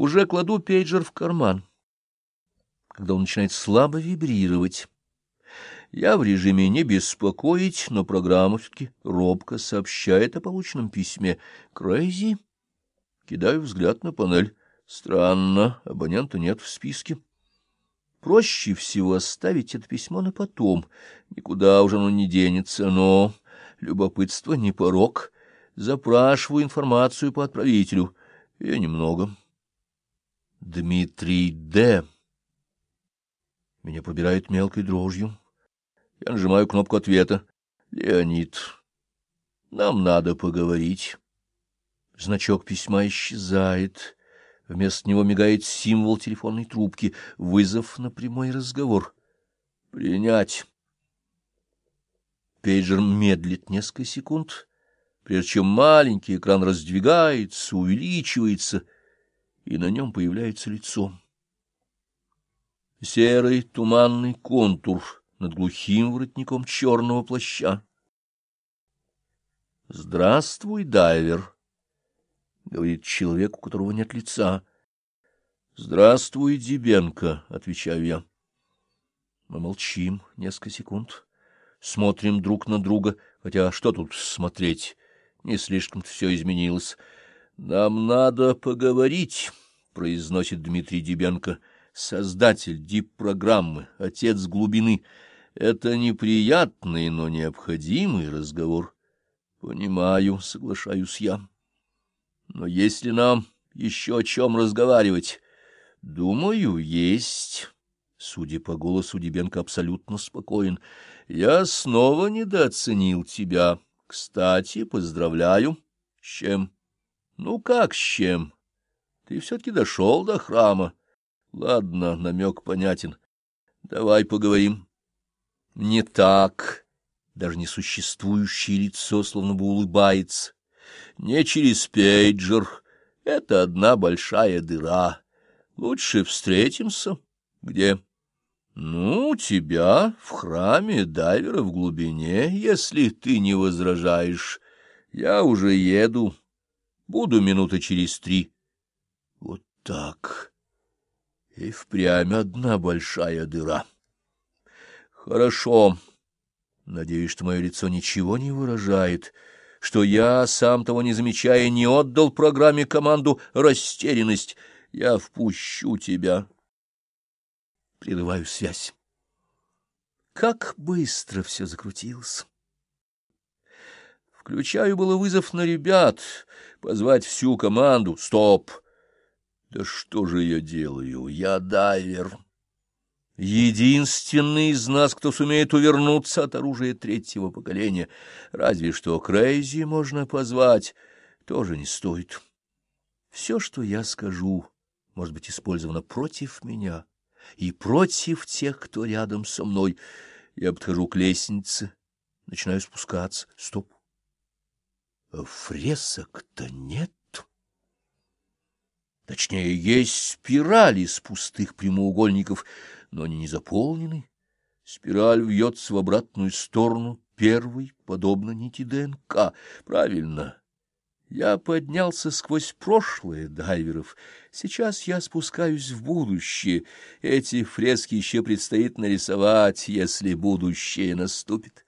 Уже кладу пейджер в карман. Когда он начинает слабо вибрировать, я в режиме «не беспокоить», но программа все-таки робко сообщает о полученном письме. Крейзи. Кидаю взгляд на панель. Странно, абонента нет в списке. Проще всего оставить это письмо на потом. Никуда уже оно не денется, но любопытство не порог. Запрашиваю информацию по отправителю. И немного. Дмитрий Д. Меня пробирает мелкой дрожью. Я нажимаю кнопку ответа. Леонид, нам надо поговорить. Значок письма исчезает. Вместо него мигает символ телефонной трубки. Вызов на прямой разговор. Принять. Пейджер медлит несколько секунд, прежде чем маленький экран раздвигается, увеличивается, и на нем появляется лицо. Серый туманный контур — над глухим воротником черного плаща. «Здравствуй, дайвер», — говорит человек, у которого нет лица. «Здравствуй, Дебенко», — отвечаю я. Мы молчим несколько секунд, смотрим друг на друга, хотя что тут смотреть, не слишком-то все изменилось. «Нам надо поговорить», — произносит Дмитрий Дебенко, создатель дип-программы, отец глубины — это неприятный, но необходимый разговор. Понимаю, соглашаюсь я. Но если нам еще о чем разговаривать? Думаю, есть. Судя по голосу, Дебенко абсолютно спокоен. Я снова недооценил тебя. Кстати, поздравляю. С чем? Ну, как с чем? Ты все-таки дошел до храма. Ладно, намек понятен. Давай поговорим. Не так. Даже несуществующее лицо словно бы улыбается. Не через пейджер. Это одна большая дыра. Лучше встретимся. Где? Ну, тебя в храме дайвера в глубине, если ты не возражаешь. Я уже еду. Буду минуты через три. Вот так. И впрямь одна большая дыра. Хорошо. Надеюсь, что мое лицо ничего не выражает, что я, сам того не замечая, не отдал программе команду «Растерянность». Я впущу тебя. Прерываю связь. Как быстро все закрутилось. Включаю было вызов на ребят, позвать всю команду. Стоп! Да что же я делаю? Я дайвер. Единственный из нас, кто сумеет увернуться от оружия третьего поколения. Разве что Крейзи можно позвать, тоже не стоит. Все, что я скажу, может быть использовано против меня и против тех, кто рядом со мной. Я подхожу к лестнице, начинаю спускаться. Стоп! Фресок-то нет. Точнее, есть спирали из пустых прямоугольников — но они не заполнены. Спираль вьется в обратную сторону, первый, подобно нити ДНК. Правильно. Я поднялся сквозь прошлое дайверов. Сейчас я спускаюсь в будущее. Эти фрески еще предстоит нарисовать, если будущее наступит.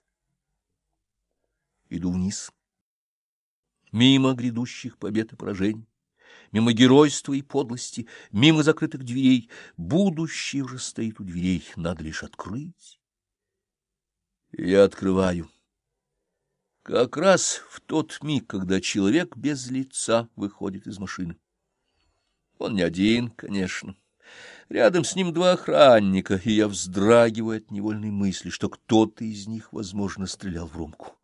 Иду вниз. Мимо грядущих побед и поражений мимо геройства и подлости, мимо закрытых дверей. Будущее уже стоит у дверей, надо лишь открыть. Я открываю. Как раз в тот миг, когда человек без лица выходит из машины. Он не один, конечно. Рядом с ним два охранника, и я вздрагиваю от невольной мысли, что кто-то из них, возможно, стрелял в Ромку.